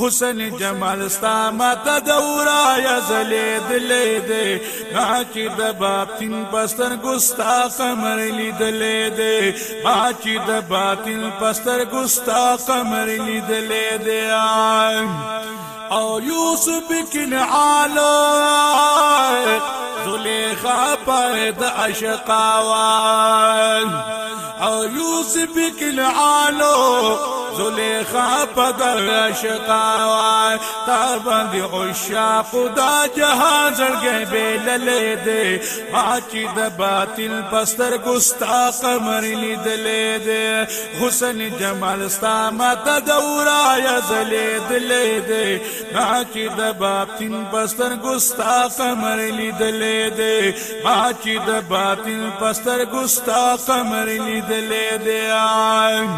حسن جمال ستا ماتا دورا یا زلی دلی دے ماچی دا باطن پستر گستا قمر لی دلی دے ماچی دا باطن پستر گستا قمر لی دلی دے او یوسف کن عالم زلیخا پاید عشقاوان او یوسف کن عالم زلیخا پدر عشقاوا تا باندې عشاق دا جهان زړګې بیللې دې اچي د باطل پستر ګستا قمر لیدلې دې حسن جمال ستا مت دورا یا زلې دلې دې اچي د باطل پستر ګستا قمر لیدلې دې اچي د باطل پستر ګستا قمر لیدلې دې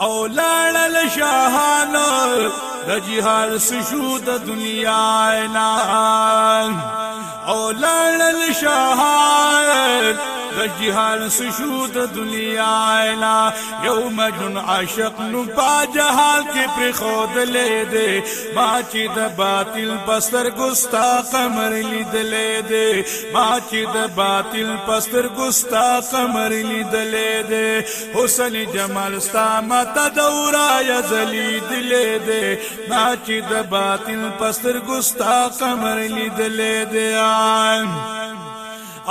او لاړل شاهانو د جهان سشو د دنیا نه او لاړل شاهان د جهان سشو د دنیا الا یو مجن عاشق نو پا جهال کې پر خود لې دے ما چې د باطل پستر ګستا قمر لیدلې دے ما چې د باطل پستر ګستا قمر لیدلې دے حسن جمال ستا مت دورا یزلی دلې دے ما چې د باطل پستر ګستا قمر لیدلې دے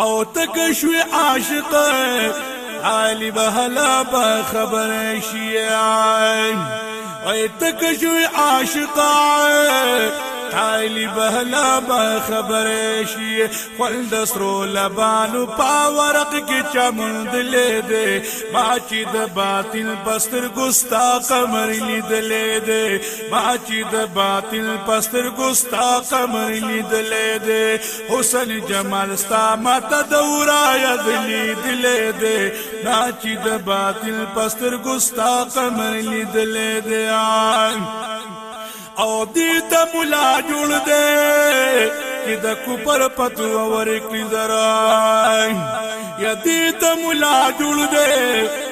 او تک شوی عاشق عالی بهلا به خبر شي اي تک شوی عاشق طالب هلا با خبر شي خپل دسترو لبانو پاورق کې چمند لیدې ما چې د باطل پستر ګستا قمر لیدلې دې ما چې د باطل پستر ګستا قمر لیدلې دې حسن جمال ستا ماته دورا یاد لیدلې دې ما چې د باطل پستر ګستا قمر لیدلې دې او دې ته ملا جوړ دې چې د کوپر پتو اور کې زرا یا دې ته ملا جوړ دې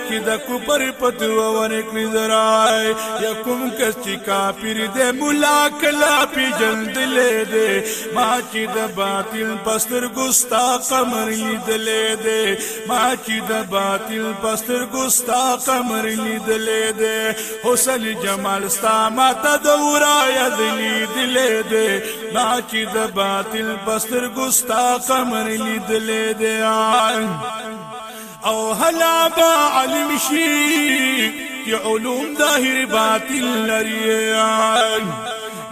کې د کوپر پتو ونه کړی درای یکم کس چې کافر دې مولا کلا پی جندل دې ما چې د باطل پستر ګستا قمر لیدل دې ما چې د باطل پستر ګستا قمر لیدل دې حسن جمال ستا ما ته دورا یاد لیدل دې ما چې د باطل پستر ګستا قمر لیدل دې او هلا با علم شي يا علوم ظاهر باطل لريان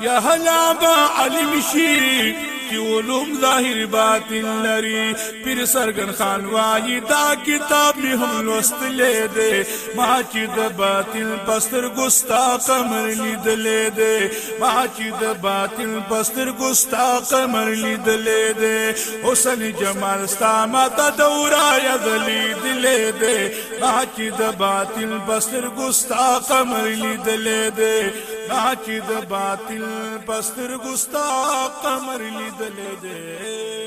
يا هلا با علم شي کې علوم ظاهر باطن لري پیر سرګن خان وایي دا کتاب می هم لوستلې ده ما چې د باطل پستر ګستا قمر لیدلې ده ما چې د باطل پستر ګستا قمر لیدلې ده حسن جمال ستا ماته دورا یاد لیدلې ده ما چې د باطل پستر ګستا قمر لیدلې ده چیز باطل پستر گستا مری لی